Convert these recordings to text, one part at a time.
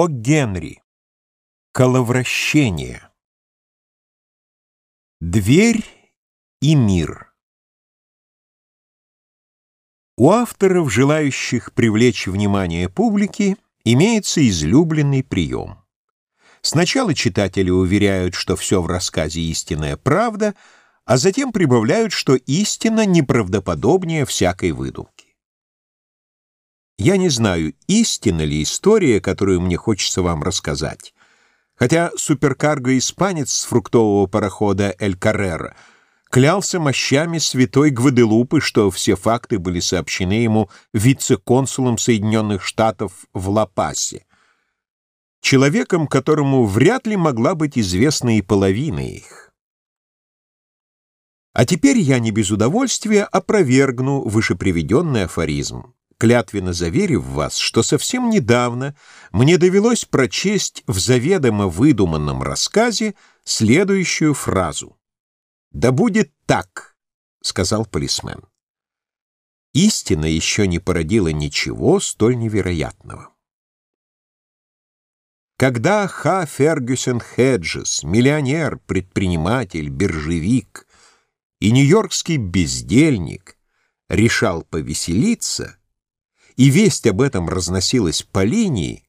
О Генри. Коловращение. Дверь и мир. У авторов, желающих привлечь внимание публики, имеется излюбленный прием. Сначала читатели уверяют, что все в рассказе истинная правда, а затем прибавляют, что истина неправдоподобнее всякой выдумки. Я не знаю, истинна ли история, которую мне хочется вам рассказать. Хотя суперкарго-испанец с фруктового парохода «Эль Каррера» клялся мощами святой Гваделупы, что все факты были сообщены ему вице-консулом Соединенных Штатов в Ла-Пасе, человеком, которому вряд ли могла быть известна и половина их. А теперь я не без удовольствия опровергну вышеприведенный афоризм клятвенно заверив вас, что совсем недавно мне довелось прочесть в заведомо выдуманном рассказе следующую фразу. «Да будет так», — сказал полисмен. Истина еще не породила ничего столь невероятного. Когда Ха Фергюсон Хеджес, миллионер, предприниматель, биржевик и нью-йоркский бездельник, решал повеселиться, и весть об этом разносилась по линии,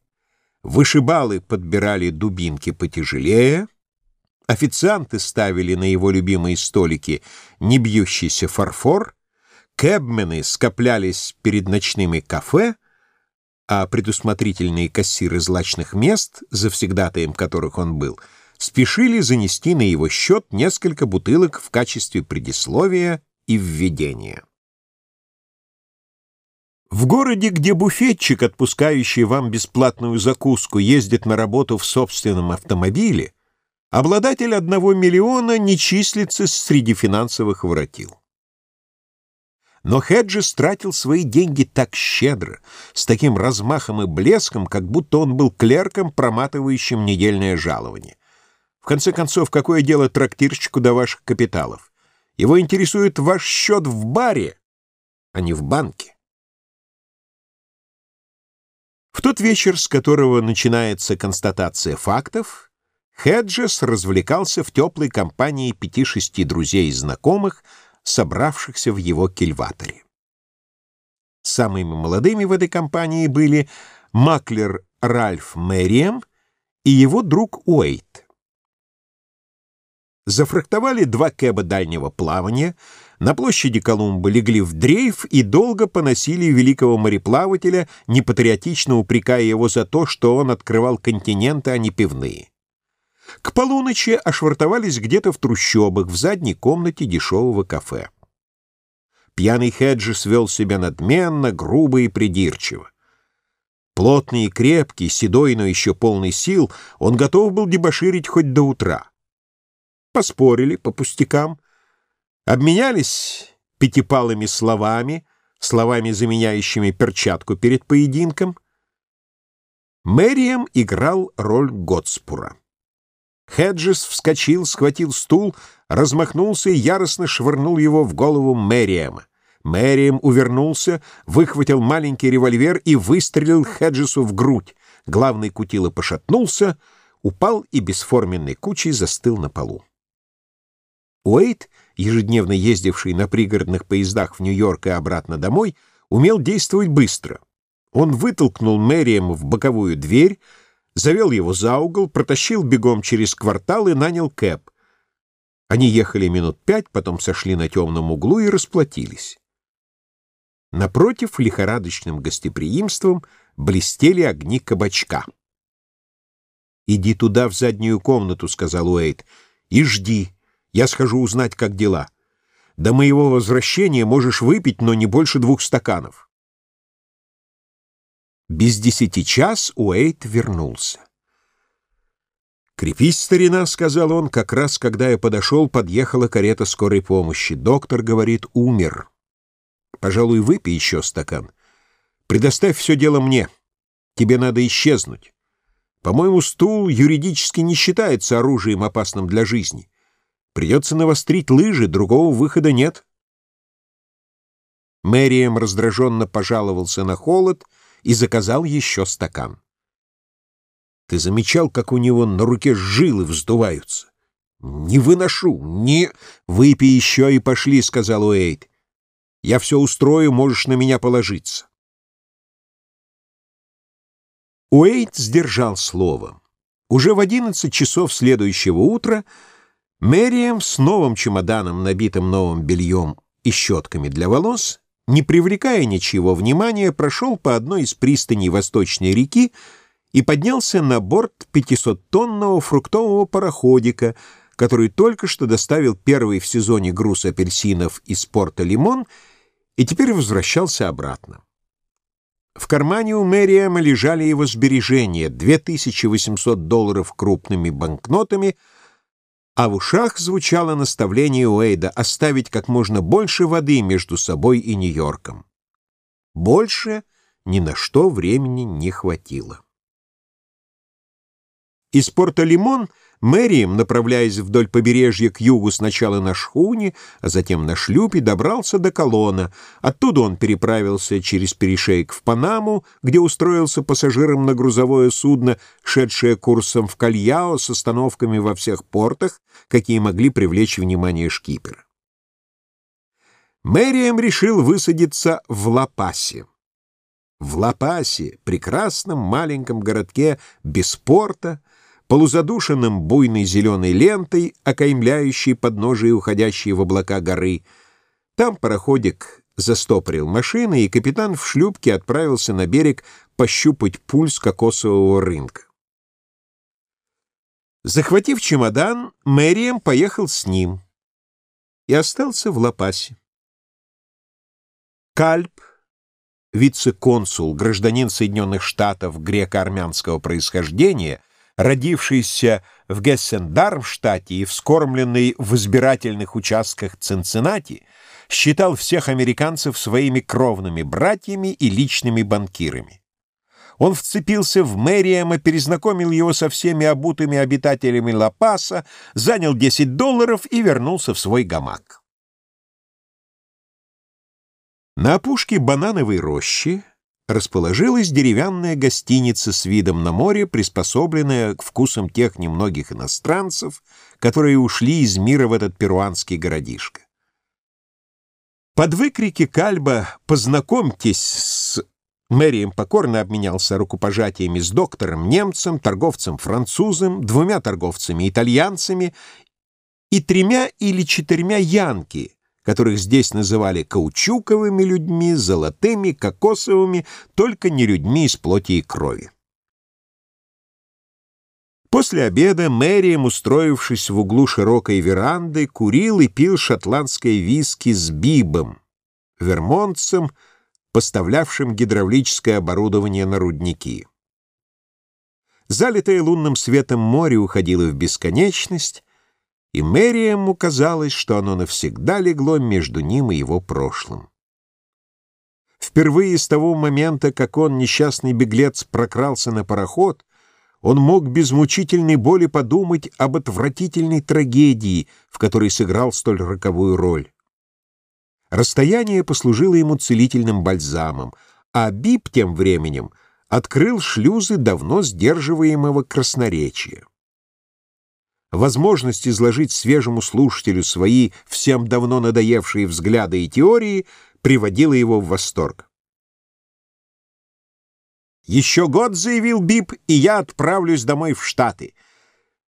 вышибалы подбирали дубинки потяжелее, официанты ставили на его любимые столики небьющийся фарфор, кэбмены скоплялись перед ночными кафе, а предусмотрительные кассиры злачных мест, завсегдатаем которых он был, спешили занести на его счет несколько бутылок в качестве предисловия и введения. В городе, где буфетчик, отпускающий вам бесплатную закуску, ездит на работу в собственном автомобиле, обладатель одного миллиона не числится среди финансовых воротил. Но Хеджес тратил свои деньги так щедро, с таким размахом и блеском, как будто он был клерком, проматывающим недельное жалование. В конце концов, какое дело трактирщику до ваших капиталов? Его интересует ваш счет в баре, а не в банке. В тот вечер, с которого начинается констатация фактов, Хеджес развлекался в теплой компании пяти-шести друзей и знакомых, собравшихся в его кильваторе. Самыми молодыми в этой компании были маклер Ральф Мэрием и его друг Уэйт. Зафрахтовали два кэба дальнего плавания — на площади Колумба легли в дрейф и долго поносили великого мореплавателя, непатриотично упрекая его за то, что он открывал континенты, а не пивные. К полуночи ошвартовались где-то в трущобах, в задней комнате дешевого кафе. Пьяный Хеджи свел себя надменно, грубо и придирчиво. Плотный и крепкий, седой, но еще полный сил, он готов был дебоширить хоть до утра. Поспорили по пустякам — Обменялись пятипалыми словами, словами, заменяющими перчатку перед поединком. Мэрием играл роль Готспура. Хеджес вскочил, схватил стул, размахнулся и яростно швырнул его в голову Мэриема. Мэрием увернулся, выхватил маленький револьвер и выстрелил Хеджесу в грудь. Главный кутило пошатнулся, упал и бесформенной кучей застыл на полу. Уэйт ежедневно ездивший на пригородных поездах в Нью-Йорк и обратно домой, умел действовать быстро. Он вытолкнул Мэриэм в боковую дверь, завел его за угол, протащил бегом через квартал и нанял кэп. Они ехали минут пять, потом сошли на темном углу и расплатились. Напротив, лихорадочным гостеприимством блестели огни кабачка. «Иди туда, в заднюю комнату», — сказал Уэйт, — «и жди». Я схожу узнать, как дела. До моего возвращения можешь выпить, но не больше двух стаканов. Без десяти час Уэйт вернулся. «Крепись, старина», — сказал он, — «как раз, когда я подошел, подъехала карета скорой помощи. Доктор говорит, умер. Пожалуй, выпей еще стакан. Предоставь все дело мне. Тебе надо исчезнуть. По-моему, стул юридически не считается оружием, опасным для жизни. Придется навострить лыжи, другого выхода нет. Мэрием раздраженно пожаловался на холод и заказал еще стакан. Ты замечал, как у него на руке жилы вздуваются? Не выношу, не... Выпей еще и пошли, — сказал Уэйд. Я все устрою, можешь на меня положиться. Уэйд сдержал слово. Уже в одиннадцать часов следующего утра Мэрием с новым чемоданом, набитым новым бельем и щетками для волос, не привлекая ничего внимания, прошел по одной из пристаней Восточной реки и поднялся на борт 500-тонного фруктового пароходика, который только что доставил первый в сезоне груз апельсинов из порта Лимон и теперь возвращался обратно. В кармане у Мэриэма лежали его сбережения — 2800 долларов крупными банкнотами — а в ушах звучало наставление Уэйда оставить как можно больше воды между собой и Нью-Йорком. Больше ни на что времени не хватило. Из порта Лимон Мэрием, направляясь вдоль побережья к югу сначала на шхуне, а затем на шлюпе, добрался до Колона. Оттуда он переправился через перешейк в Панаму, где устроился пассажиром на грузовое судно, шедшее курсом в Кальяо с остановками во всех портах, какие могли привлечь внимание шкипера. Мэрием решил высадиться в Лапасе. В Лапасе, прекрасном маленьком городке без порта, полузадушенным буйной зеленой лентой, окаймляющей подножие уходящей в облака горы. Там пароходик застопорил машины, и капитан в шлюпке отправился на берег пощупать пульс кокосового рынка. Захватив чемодан, Мэрием поехал с ним и остался в Лапасе. Кальп, вице-консул, гражданин Соединенных Штатов греко-армянского происхождения, родившийся в Гессен-Дармштадте и вскормленный в избирательных участках Цинциннати, считал всех американцев своими кровными братьями и личными банкирами. Он вцепился в Мэриэма, перезнакомил его со всеми обутыми обитателями Ла-Паса, занял 10 долларов и вернулся в свой гамак. На опушке банановой рощи расположилась деревянная гостиница с видом на море, приспособленная к вкусам тех немногих иностранцев, которые ушли из мира в этот перуанский городишко. Под выкрики Кальба «Познакомьтесь с...» Мэрием покорно обменялся рукопожатиями с доктором немцем, торговцем французом, двумя торговцами итальянцами и тремя или четырьмя янки — которых здесь называли каучуковыми людьми, золотыми, кокосовыми, только не людьми из плоти и крови. После обеда Мэрием, устроившись в углу широкой веранды, курил и пил шотландское виски с бибом, вермонтцем, поставлявшим гидравлическое оборудование на рудники. Залитое лунным светом море уходило в бесконечность, и Мэриэму казалось, что оно навсегда легло между ним и его прошлым. Впервые с того момента, как он, несчастный беглец, прокрался на пароход, он мог без мучительной боли подумать об отвратительной трагедии, в которой сыграл столь роковую роль. Расстояние послужило ему целительным бальзамом, а Бип тем временем открыл шлюзы давно сдерживаемого красноречия. Возможность изложить свежему слушателю свои всем давно надоевшие взгляды и теории приводила его в восторг. «Еще год», — заявил Бип, — «и я отправлюсь домой в Штаты.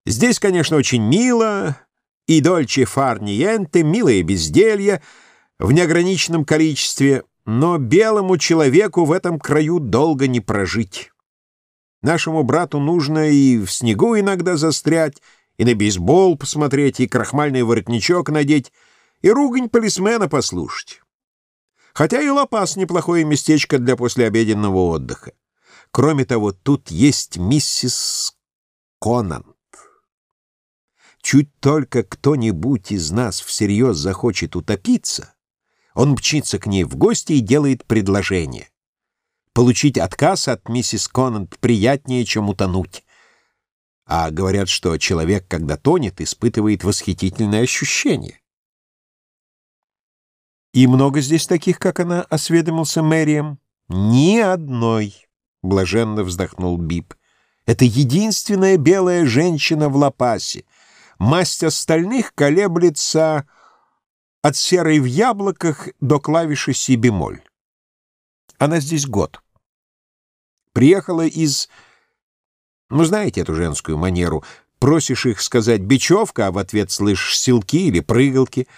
Здесь, конечно, очень мило, и дольче фар ниенте, милое безделье в неограниченном количестве, но белому человеку в этом краю долго не прожить. Нашему брату нужно и в снегу иногда застрять, и на бейсбол посмотреть, и крахмальный воротничок надеть, и ругань полисмена послушать. Хотя и Лапас неплохое местечко для послеобеденного отдыха. Кроме того, тут есть миссис Конант. Чуть только кто-нибудь из нас всерьез захочет утопиться, он мчится к ней в гости и делает предложение. Получить отказ от миссис Конант приятнее, чем утонуть а говорят, что человек, когда тонет, испытывает восхитительное ощущение. «И много здесь таких, как она?» — осведомился Мэрием. «Ни одной», — блаженно вздохнул Бип. Это единственная белая женщина в Лапасе. Масть остальных колеблется от серой в яблоках до клавиши си бемоль. Она здесь год. Приехала из... Ну, знаете эту женскую манеру. Просишь их сказать «бечевка», а в ответ слышишь «силки» или «прыгалки».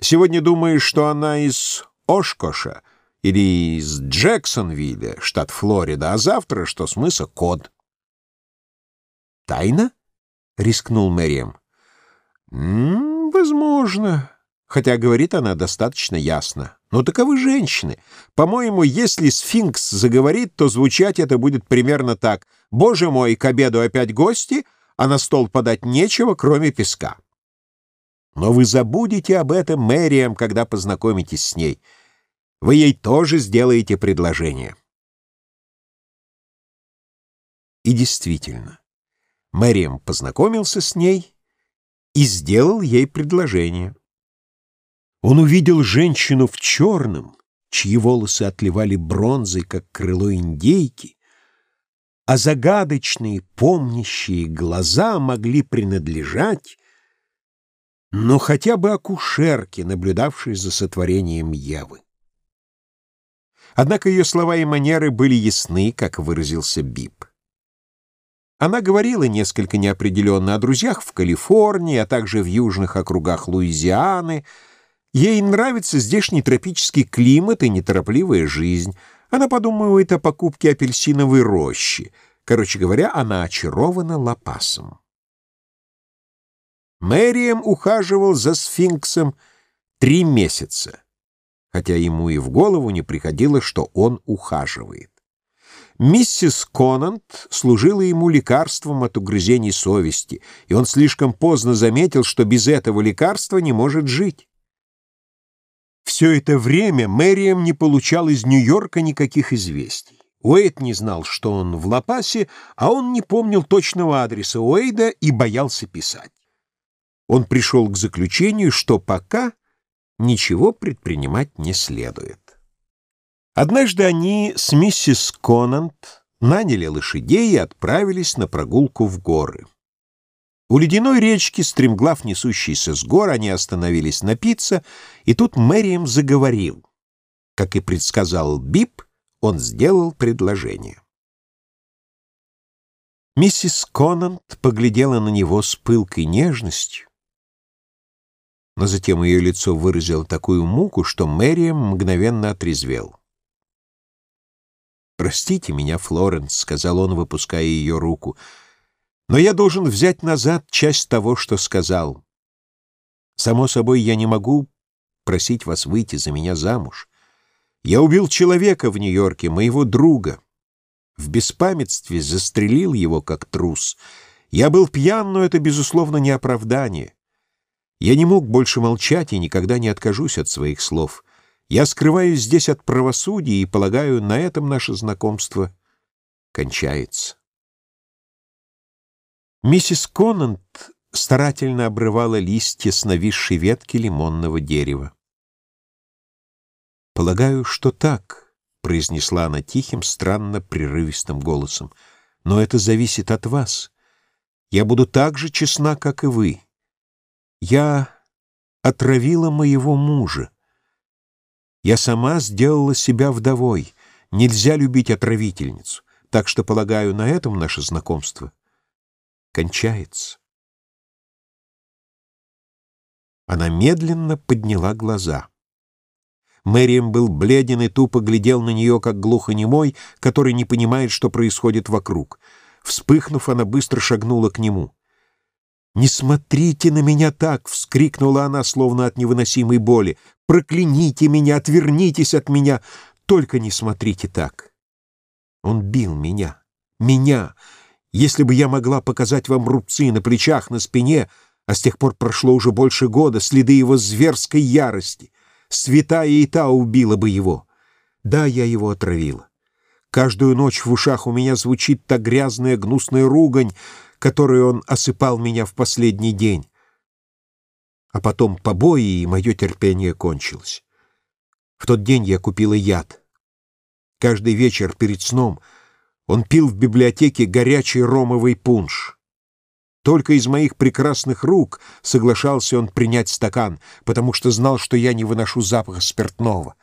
Сегодня думаешь, что она из Ошкоша или из Джексонвилля, штат Флорида, а завтра, что с мыса Код. «Тайна?» — рискнул Мэрием. «Возможно», хотя говорит она достаточно ясно. Но таковы женщины. По-моему, если сфинкс заговорит, то звучать это будет примерно так. «Боже мой, к обеду опять гости, а на стол подать нечего, кроме песка». Но вы забудете об этом Мэриам, когда познакомитесь с ней. Вы ей тоже сделаете предложение. И действительно, Мэриам познакомился с ней и сделал ей предложение. Он увидел женщину в черном, чьи волосы отливали бронзой, как крыло индейки, а загадочные, помнящие глаза могли принадлежать, но хотя бы акушерке, наблюдавшей за сотворением Евы. Однако ее слова и манеры были ясны, как выразился Бип. Она говорила несколько неопределенно о друзьях в Калифорнии, а также в южных округах Луизианы, Ей нравится здешний тропический климат и неторопливая жизнь. Она подумывает о покупке апельсиновой рощи. Короче говоря, она очарована лопасом. Мэрием ухаживал за сфинксом три месяца, хотя ему и в голову не приходило, что он ухаживает. Миссис Конант служила ему лекарством от угрызений совести, и он слишком поздно заметил, что без этого лекарства не может жить. Все это время Мэрием не получал из Нью-Йорка никаких известий. Уэйд не знал, что он в Лапасе, а он не помнил точного адреса Уэйда и боялся писать. Он пришел к заключению, что пока ничего предпринимать не следует. Однажды они с миссис Конант наняли лошадей и отправились на прогулку в горы. У ледяной речки, стремглав несущейся с гор, они остановились напиться, и тут Мэрием заговорил. Как и предсказал Бип, он сделал предложение. Миссис Конант поглядела на него с пылкой нежностью, но затем ее лицо выразило такую муку, что Мэрием мгновенно отрезвел. «Простите меня, Флоренс», — сказал он, выпуская ее руку, — но я должен взять назад часть того, что сказал. Само собой, я не могу просить вас выйти за меня замуж. Я убил человека в Нью-Йорке, моего друга. В беспамятстве застрелил его, как трус. Я был пьян, но это, безусловно, не оправдание. Я не мог больше молчать и никогда не откажусь от своих слов. Я скрываюсь здесь от правосудия и, полагаю, на этом наше знакомство кончается. Миссис Конант старательно обрывала листья с нависшей ветки лимонного дерева. «Полагаю, что так», — произнесла она тихим, странно прерывистым голосом. «Но это зависит от вас. Я буду так же честна, как и вы. Я отравила моего мужа. Я сама сделала себя вдовой. Нельзя любить отравительницу. Так что, полагаю, на этом наше знакомство кончается. Она медленно подняла глаза. Мэрием был бледен и тупо глядел на нее, как глухонемой, который не понимает, что происходит вокруг. Вспыхнув, она быстро шагнула к нему. «Не смотрите на меня так!» — вскрикнула она, словно от невыносимой боли. «Прокляните меня! Отвернитесь от меня! Только не смотрите так!» Он бил меня. Меня! Если бы я могла показать вам рубцы на плечах, на спине, а с тех пор прошло уже больше года, следы его зверской ярости, святая и та убила бы его. Да, я его отравила. Каждую ночь в ушах у меня звучит та грязная гнусная ругань, которой он осыпал меня в последний день. А потом побои, и мое терпение кончилось. В тот день я купила яд. Каждый вечер перед сном Он пил в библиотеке горячий ромовый пунш. Только из моих прекрасных рук соглашался он принять стакан, потому что знал, что я не выношу запаха спиртного.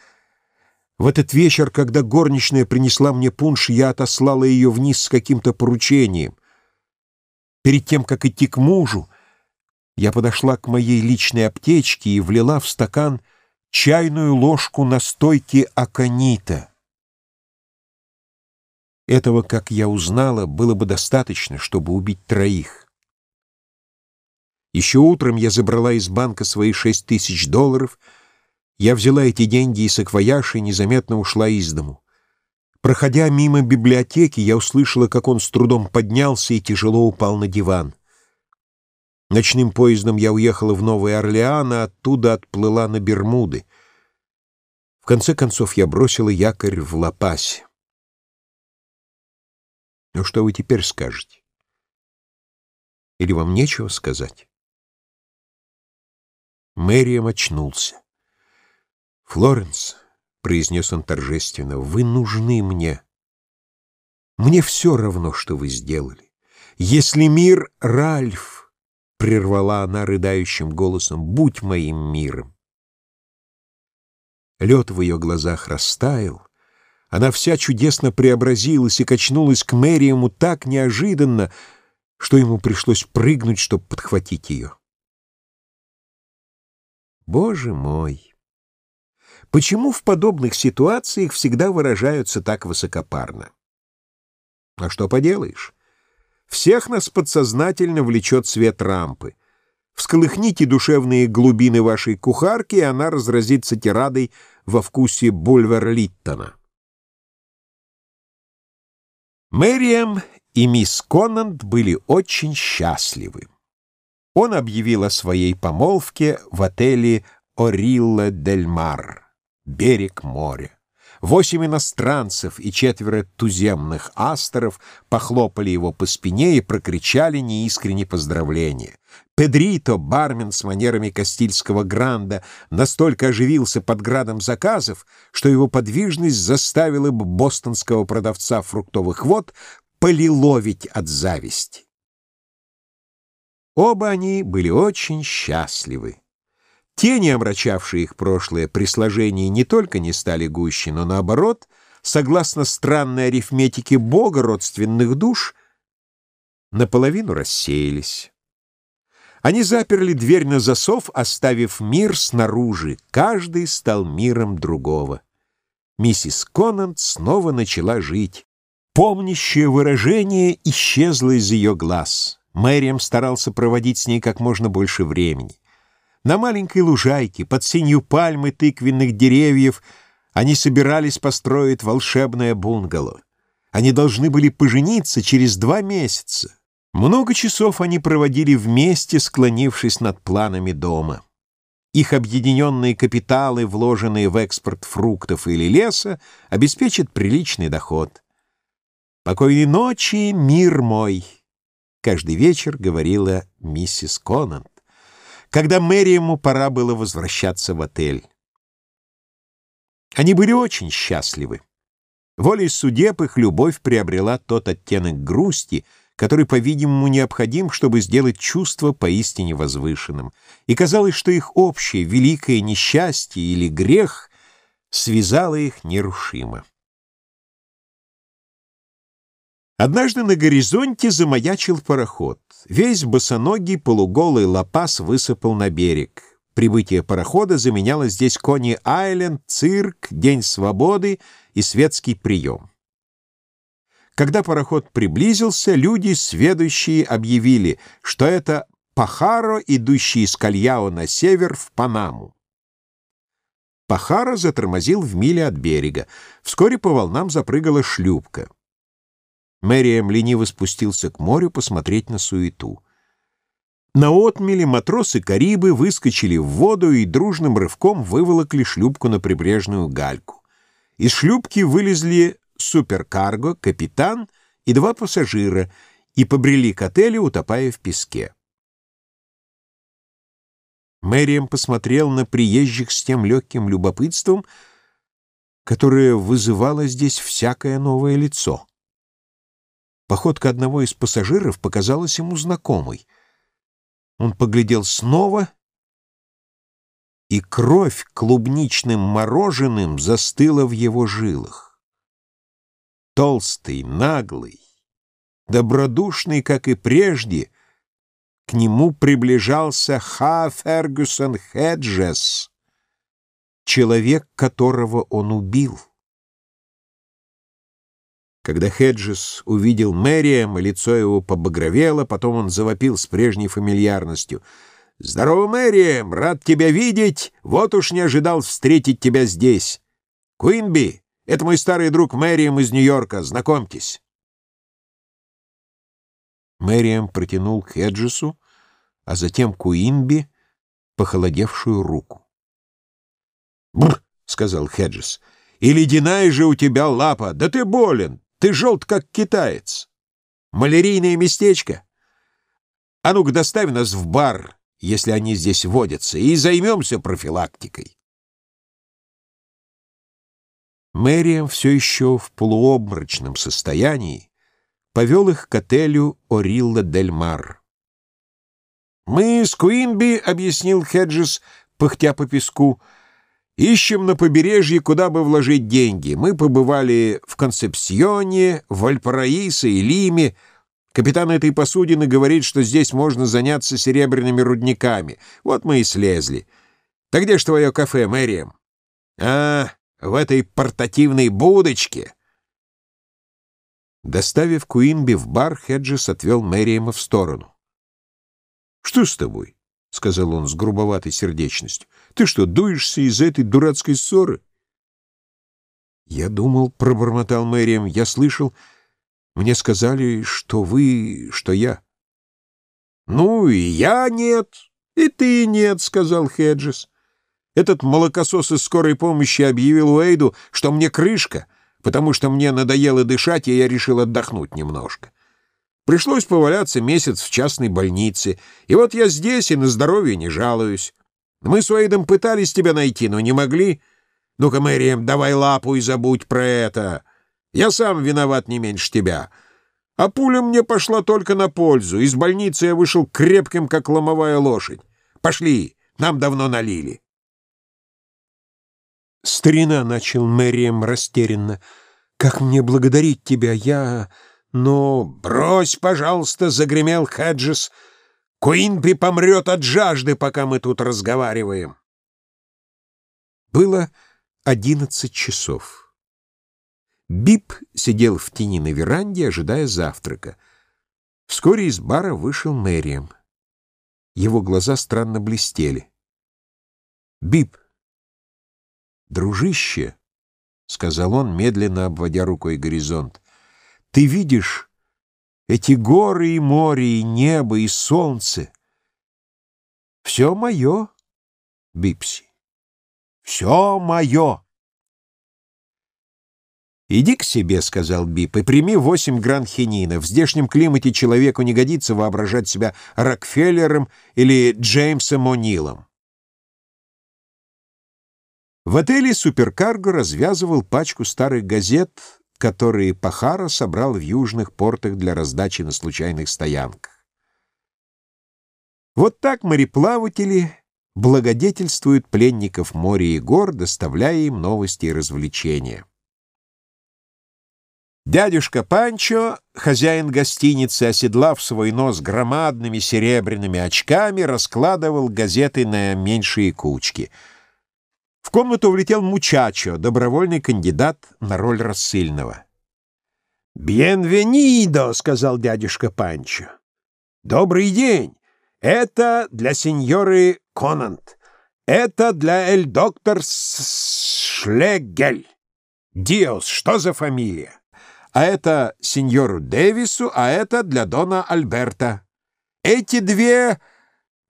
В этот вечер, когда горничная принесла мне пунш, я отослала ее вниз с каким-то поручением. Перед тем, как идти к мужу, я подошла к моей личной аптечке и влила в стакан чайную ложку настойки аконита. Этого, как я узнала, было бы достаточно, чтобы убить троих. Еще утром я забрала из банка свои шесть тысяч долларов. Я взяла эти деньги и саквояж и незаметно ушла из дому. Проходя мимо библиотеки, я услышала, как он с трудом поднялся и тяжело упал на диван. Ночным поездом я уехала в Новый Орлеан, а оттуда отплыла на Бермуды. В конце концов я бросила якорь в Ла-Пасе. Ну что вы теперь скажете? Или вам нечего сказать? Мэриам очнулся. «Флоренс», — произнес он торжественно, — «вы нужны мне. Мне все равно, что вы сделали. Если мир, Ральф, — прервала она рыдающим голосом, — будь моим миром». Лед в ее глазах растаял, она вся чудесно преобразилась и качнулась к Мэриему так неожиданно, что ему пришлось прыгнуть, чтобы подхватить ее. Боже мой! Почему в подобных ситуациях всегда выражаются так высокопарно? А что поделаешь? Всех нас подсознательно влечет свет рампы. Всколыхните душевные глубины вашей кухарки, и она разразится тирадой во вкусе Бульвер-Литтона. Мэриэм и мисс Конант были очень счастливы. Он объявил о своей помолвке в отеле «Орилла дель Мар» — «Берег моря». Восемь иностранцев и четверо туземных Асторов похлопали его по спине и прокричали неискренне поздравления. Педрито, бармен с манерами Кастильского гранда, настолько оживился под градом заказов, что его подвижность заставила бы бостонского продавца фруктовых вод полиловить от зависти. Оба они были очень счастливы. Тени, омрачавшие их прошлое, при сложении не только не стали гуще, но наоборот, согласно странной арифметике Бога родственных душ, наполовину рассеялись. Они заперли дверь на засов, оставив мир снаружи. Каждый стал миром другого. Миссис Конант снова начала жить. Помнящее выражение исчезло из ее глаз. Мэриам старался проводить с ней как можно больше времени. На маленькой лужайке, под сенью пальмы тыквенных деревьев, они собирались построить волшебное бунгало. Они должны были пожениться через два месяца. Много часов они проводили вместе, склонившись над планами дома. Их объединенные капиталы, вложенные в экспорт фруктов или леса, обеспечат приличный доход. «Покойной ночи, мир мой!» каждый вечер говорила миссис Конант, когда Мэриему пора было возвращаться в отель. Они были очень счастливы. Волей судеб их любовь приобрела тот оттенок грусти, который, по-видимому, необходим, чтобы сделать чувство поистине возвышенным. И казалось, что их общее великое несчастье или грех связало их нерушимо. Однажды на горизонте замаячил пароход. Весь босоногий полуголый лопас высыпал на берег. Прибытие парохода заменяло здесь Кони-Айленд, цирк, День свободы и светский прием. Когда пароход приблизился, люди, сведущие, объявили, что это Пахаро, идущий из Кальяо на север в Панаму. Пахаро затормозил в миле от берега. Вскоре по волнам запрыгала шлюпка. Мэриэм лениво спустился к морю посмотреть на суету. На отмеле матросы-карибы выскочили в воду и дружным рывком выволокли шлюпку на прибрежную гальку. Из шлюпки вылезли суперкарго, капитан и два пассажира и побрели к отелю, утопая в песке. Мэриэм посмотрел на приезжих с тем легким любопытством, которое вызывало здесь всякое новое лицо. Походка одного из пассажиров показалась ему знакомой. Он поглядел снова, и кровь клубничным мороженым застыла в его жилах. Толстый, наглый, добродушный, как и прежде, к нему приближался Ха Фергюсон Хеджес, человек, которого он убил. Когда Хеджес увидел Мэриэм, лицо его побагровело, потом он завопил с прежней фамильярностью. «Здорово, Мэриэм! Рад тебя видеть! Вот уж не ожидал встретить тебя здесь! Куинби, это мой старый друг Мэриэм из Нью-Йорка, знакомьтесь!» Мэриэм протянул к Хеджесу, а затем Куинби похолодевшую руку. «Бррр!» — сказал Хеджес. «И ледяная же у тебя лапа! Да ты болен! Ты желт, как китаец. Малярийное местечко. А ну-ка, доставь нас в бар, если они здесь водятся, и займемся профилактикой. Мэриам все еще в полуобморочном состоянии повел их к отелю «Орилла дель Мар». «Мы с Куинби», — объяснил Хеджес, пыхтя по песку, — Ищем на побережье, куда бы вложить деньги. Мы побывали в Концепсионе, в Альпараисо и Лиме. Капитан этой посудины говорит, что здесь можно заняться серебряными рудниками. Вот мы и слезли. Так где ж твое кафе, Мэриэм? А, в этой портативной будочке. Доставив Куинби в бар, Хеджес отвел Мэриэма в сторону. «Что с тобой?» — сказал он с грубоватой сердечностью. — Ты что, дуешься из-за этой дурацкой ссоры? — Я думал, — пробормотал Мэрием, — я слышал, мне сказали, что вы, что я. — Ну, и я нет, и ты нет, — сказал Хеджес. Этот молокосос из скорой помощи объявил Уэйду, что мне крышка, потому что мне надоело дышать, и я решил отдохнуть немножко. Пришлось поваляться месяц в частной больнице. И вот я здесь и на здоровье не жалуюсь. Мы с Уэйдом пытались тебя найти, но не могли. Ну-ка, Мэриэм, давай лапу и забудь про это. Я сам виноват не меньше тебя. А пуля мне пошла только на пользу. Из больницы я вышел крепким, как ломовая лошадь. Пошли, нам давно налили. Старина, — начал Мэриэм растерянно, — как мне благодарить тебя? Я... «Ну, брось, пожалуйста», — загремел Хеджес. «Куинби помрет от жажды, пока мы тут разговариваем». Было одиннадцать часов. Бип сидел в тени на веранде, ожидая завтрака. Вскоре из бара вышел Мэриам. Его глаза странно блестели. «Бип, дружище», — сказал он, медленно обводя рукой горизонт, ты видишь эти горы и море, и небо, и солнце. Все мое, Бипси, все мое. «Иди к себе», — сказал Бип, — «и прими восемь гран хинина. В здешнем климате человеку не годится воображать себя Рокфеллером или Джеймсом О'Нилом». В отеле «Суперкарго» развязывал пачку старых газет которые Пахара собрал в южных портах для раздачи на случайных стоянках. Вот так мореплаватели благодетельствуют пленников моря и гор, доставляя им новости и развлечения. Дядюшка Панчо, хозяин гостиницы, оседлав свой нос громадными серебряными очками, раскладывал газеты на меньшие кучки — в комнату влетел Мучачо, добровольный кандидат на роль рассыльного. «Бьенвенидо!» — сказал дядюшка Панчо. «Добрый день! Это для сеньоры Конант. Это для эль доктор Шлегель. Диос, что за фамилия? А это сеньору Дэвису, а это для дона Альберта. Эти две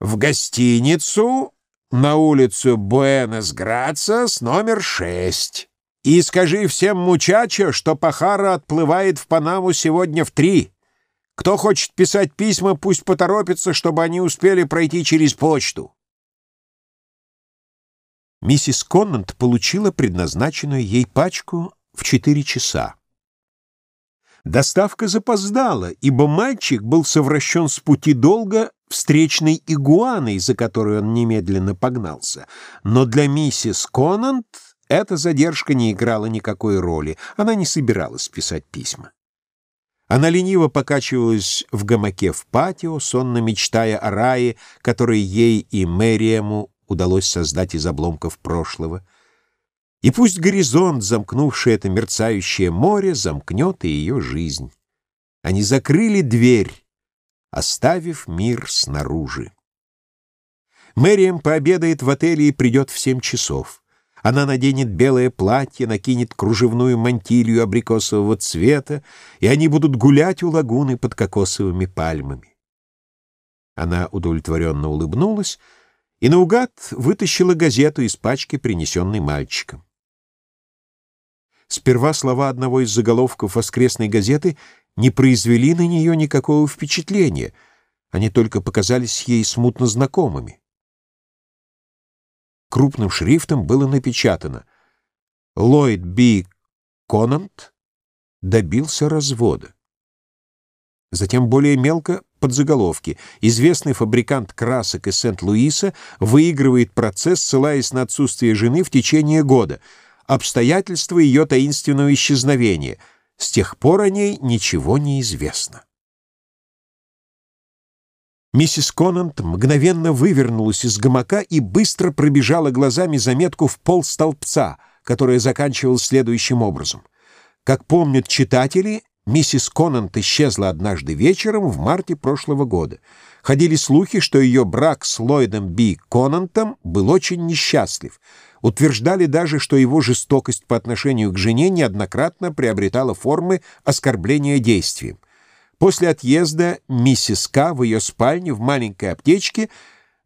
в гостиницу на улицу Буэнос-Грациас, номер шесть. И скажи всем мучачо, что Пахара отплывает в Панаму сегодня в три. Кто хочет писать письма, пусть поторопится, чтобы они успели пройти через почту. Миссис Коннант получила предназначенную ей пачку в четыре часа. Доставка запоздала, ибо мальчик был совращен с пути долго встречной игуаной, за которой он немедленно погнался. Но для миссис Конант эта задержка не играла никакой роли, она не собиралась писать письма. Она лениво покачивалась в гамаке в патио, сонно мечтая о рае, который ей и Мэриэму удалось создать из обломков прошлого. И пусть горизонт, замкнувший это мерцающее море, замкнет и ее жизнь. Они закрыли дверь, оставив мир снаружи. Мэриэм пообедает в отеле и придет в семь часов. Она наденет белое платье, накинет кружевную мантилью абрикосового цвета, и они будут гулять у лагуны под кокосовыми пальмами. Она удовлетворенно улыбнулась и наугад вытащила газету из пачки, принесенной мальчиком. Сперва слова одного из заголовков воскресной газеты не произвели на нее никакого впечатления, они только показались ей смутно знакомыми. Крупным шрифтом было напечатано «Ллойд Би Конант добился развода». Затем более мелко подзаголовки «Известный фабрикант красок из Сент-Луиса выигрывает процесс, ссылаясь на отсутствие жены в течение года. Обстоятельства ее таинственного исчезновения. С тех пор о ней ничего не известно». Миссис Конант мгновенно вывернулась из гамака и быстро пробежала глазами заметку в пол столбца, которая заканчивалась следующим образом. Как помнят читатели, миссис Конант исчезла однажды вечером в марте прошлого года. Ходили слухи, что ее брак с Ллойдом Би Конантом был очень несчастлив. Утверждали даже, что его жестокость по отношению к жене неоднократно приобретала формы оскорбления действием. После отъезда миссис К. в ее спальне в маленькой аптечке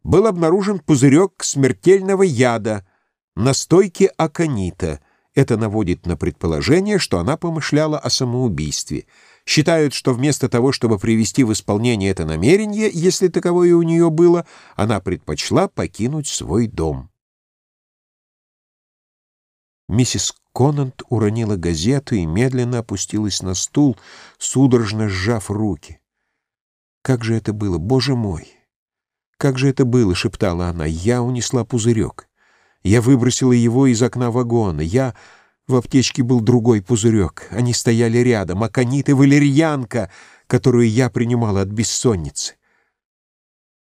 был обнаружен пузырек смертельного яда, настойки аконита. Это наводит на предположение, что она помышляла о самоубийстве. Считают, что вместо того, чтобы привести в исполнение это намерение, если таковое у нее было, она предпочла покинуть свой дом. Миссис Конант уронила газету и медленно опустилась на стул, судорожно сжав руки. «Как же это было, боже мой! Как же это было!» — шептала она. «Я унесла пузырек. Я выбросила его из окна вагона. Я...» В аптечке был другой пузырек. Они стояли рядом. Аконит и валерьянка, которую я принимала от бессонницы.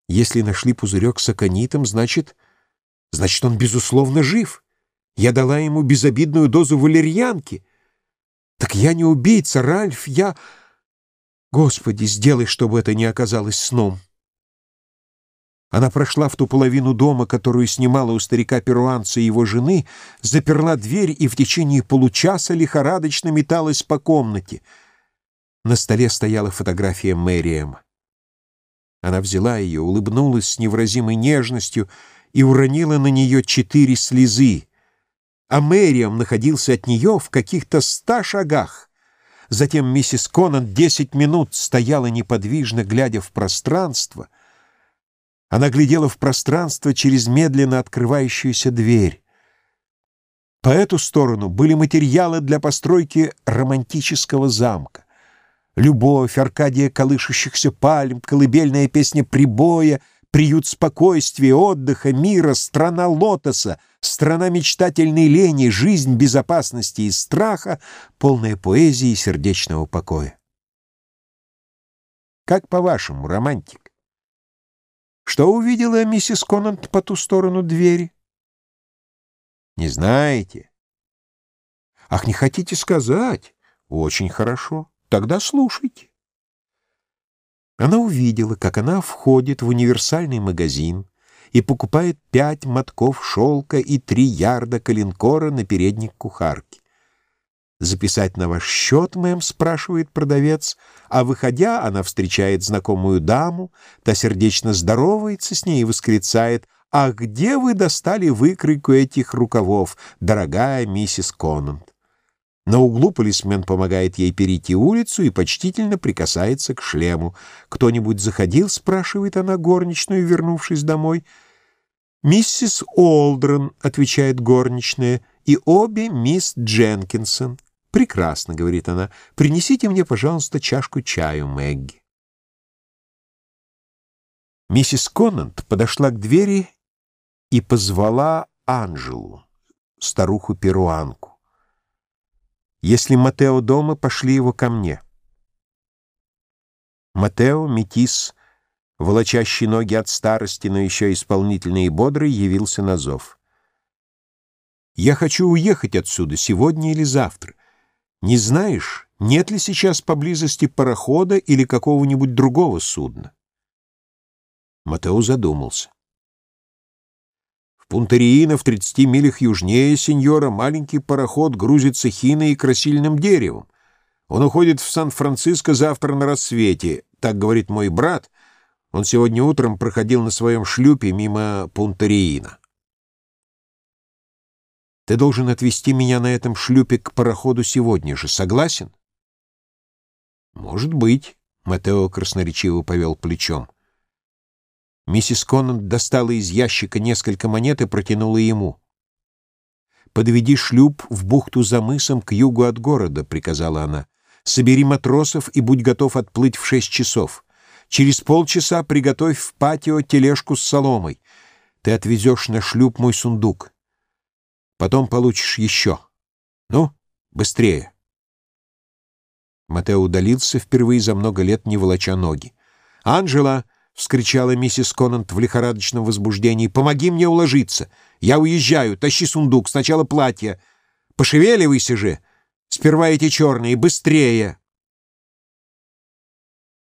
Если нашли пузырек с аконитом, значит... Значит, он, безусловно, жив. Я дала ему безобидную дозу валерьянки. Так я не убийца, Ральф, я... Господи, сделай, чтобы это не оказалось сном. Она прошла в ту половину дома, которую снимала у старика-перуанца его жены, заперла дверь и в течение получаса лихорадочно металась по комнате. На столе стояла фотография Мэриэм. Она взяла ее, улыбнулась с невыразимой нежностью и уронила на нее четыре слезы а Мэриам находился от нее в каких-то ста шагах. Затем миссис Конан десять минут стояла неподвижно, глядя в пространство. Она глядела в пространство через медленно открывающуюся дверь. По эту сторону были материалы для постройки романтического замка. Любовь, Аркадия колышущихся пальм, колыбельная песня прибоя — приют спокойствия, отдыха, мира, страна лотоса, страна мечтательной лени, жизнь безопасности и страха, полная поэзии и сердечного покоя. Как по-вашему, романтик? Что увидела миссис Конант по ту сторону двери? Не знаете? Ах, не хотите сказать? Очень хорошо. Тогда слушайте. Она увидела, как она входит в универсальный магазин и покупает пять мотков шелка и три ярда калинкора на передник кухарки. «Записать на ваш счет, мэм?» — спрашивает продавец, а, выходя, она встречает знакомую даму, та сердечно здоровается с ней и восклицает «А где вы достали выкройку этих рукавов, дорогая миссис Конант?» На углу полисмен помогает ей перейти улицу и почтительно прикасается к шлему. «Кто-нибудь заходил?» — спрашивает она горничную, вернувшись домой. «Миссис Олдрон», — отвечает горничная, — «и обе мисс Дженкинсон. «Прекрасно», — говорит она. «Принесите мне, пожалуйста, чашку чаю, Мэгги». Миссис Конант подошла к двери и позвала Анжелу, старуху-перуанку. «Если Матео дома, пошли его ко мне». Матео, метис, волочащий ноги от старости, но еще исполнительный и бодрый, явился на зов. «Я хочу уехать отсюда сегодня или завтра. Не знаешь, нет ли сейчас поблизости парохода или какого-нибудь другого судна?» Матео задумался. В Пунтариино в 30 милях южнее сеньора маленький пароход грузится хиной и красильным деревом. Он уходит в Сан-Франциско завтра на рассвете, так говорит мой брат. Он сегодня утром проходил на своем шлюпе мимо Пунтариина. Ты должен отвезти меня на этом шлюпе к пароходу сегодня же. Согласен? Может быть, Матео красноречиво повел плечом. Миссис Коннан достала из ящика несколько монет и протянула ему. «Подведи шлюп в бухту за мысом к югу от города», — приказала она. «Собери матросов и будь готов отплыть в шесть часов. Через полчаса приготовь в патио тележку с соломой. Ты отвезешь на шлюп мой сундук. Потом получишь еще. Ну, быстрее. Матео удалился впервые за много лет, не волоча ноги. «Анжела!» — вскричала миссис Конант в лихорадочном возбуждении. «Помоги мне уложиться! Я уезжаю! Тащи сундук! Сначала платье! Пошевеливайся же! Сперва эти черные! Быстрее!»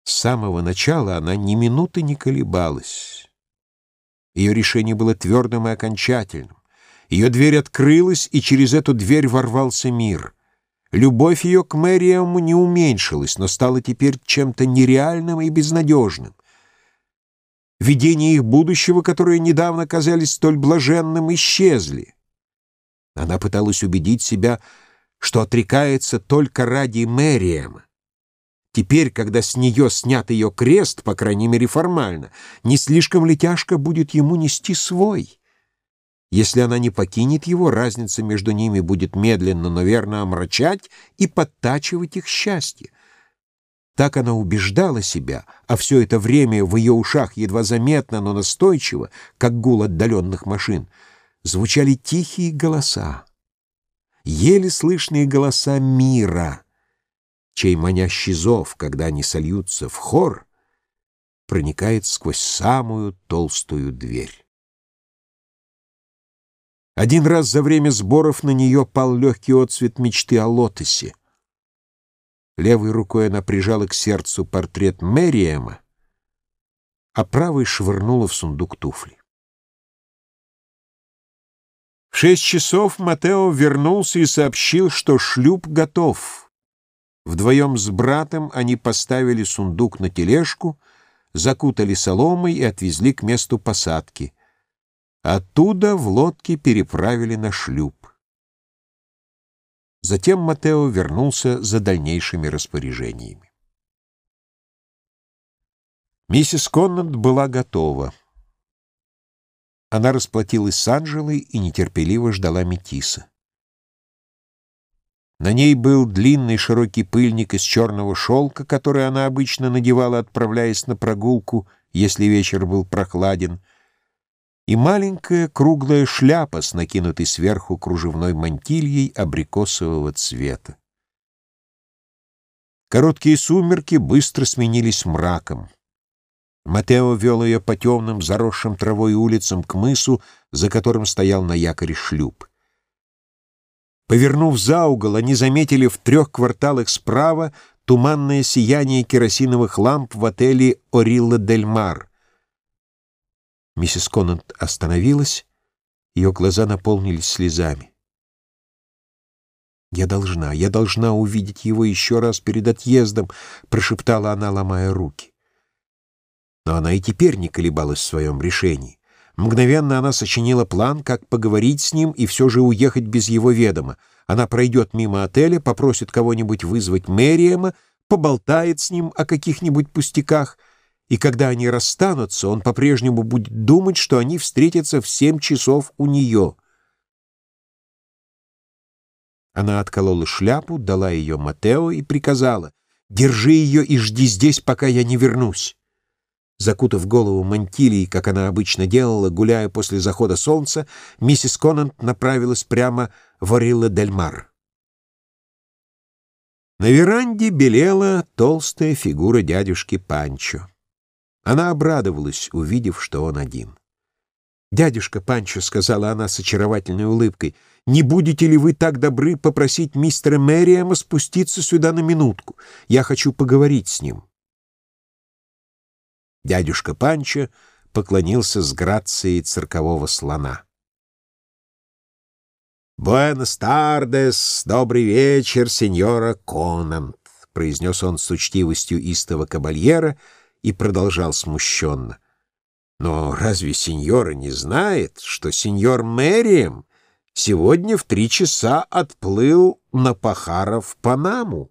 С самого начала она ни минуты не колебалась. Ее решение было твердым и окончательным. Ее дверь открылась, и через эту дверь ворвался мир. Любовь ее к Мэриаму не уменьшилась, но стала теперь чем-то нереальным и безнадежным. Видения их будущего, которые недавно казались столь блаженным, исчезли. Она пыталась убедить себя, что отрекается только ради Мэриама. Теперь, когда с нее снят ее крест, по крайней мере формально, не слишком ли тяжко будет ему нести свой? Если она не покинет его, разница между ними будет медленно, но верно омрачать и подтачивать их счастье. Так она убеждала себя, а все это время в ее ушах едва заметно, но настойчиво, как гул отдаленных машин, звучали тихие голоса, еле слышные голоса мира, чей манящий зов, когда они сольются в хор, проникает сквозь самую толстую дверь. Один раз за время сборов на нее пал легкий отцвет мечты о лотосе. Левой рукой она прижала к сердцу портрет Мэриэма, а правой швырнула в сундук туфли. В шесть часов Матео вернулся и сообщил, что шлюп готов. Вдвоем с братом они поставили сундук на тележку, закутали соломой и отвезли к месту посадки — Оттуда в лодке переправили на шлюп. Затем Матео вернулся за дальнейшими распоряжениями. Миссис Коннант была готова. Она расплатилась с Анжелой и нетерпеливо ждала Метиса. На ней был длинный широкий пыльник из черного шелка, который она обычно надевала, отправляясь на прогулку, если вечер был прохладен — и маленькая круглая шляпа с накинутой сверху кружевной мантильей абрикосового цвета. Короткие сумерки быстро сменились мраком. Матео вел ее по темным, заросшим травой улицам к мысу, за которым стоял на якоре шлюп. Повернув за угол, они заметили в трех кварталах справа туманное сияние керосиновых ламп в отеле «Орилла Дель Мар», Миссис Конант остановилась, ее глаза наполнились слезами. «Я должна, я должна увидеть его еще раз перед отъездом», — прошептала она, ломая руки. Но она и теперь не колебалась в своем решении. Мгновенно она сочинила план, как поговорить с ним и все же уехать без его ведома. Она пройдет мимо отеля, попросит кого-нибудь вызвать Мэриэма, поболтает с ним о каких-нибудь пустяках — и когда они расстанутся, он по-прежнему будет думать, что они встретятся в семь часов у нее. Она отколола шляпу, дала ее Матео и приказала, «Держи ее и жди здесь, пока я не вернусь». Закутав голову мантилией, как она обычно делала, гуляя после захода солнца, миссис Конант направилась прямо в Орилла-дель-Мар. На веранде белела толстая фигура дядюшки Панчо. Она обрадовалась, увидев, что он один. «Дядюшка Панчо», — сказала она с очаровательной улыбкой, — «не будете ли вы так добры попросить мистера Мэриэма спуститься сюда на минутку? Я хочу поговорить с ним». Дядюшка Панчо поклонился с грацией циркового слона. «Буэнос тардес, добрый вечер, сеньора Конант», — произнес он с учтивостью истого кабальера и продолжал смущенно. «Но разве сеньора не знает, что сеньор Мэрием сегодня в три часа отплыл на Пахара в Панаму?»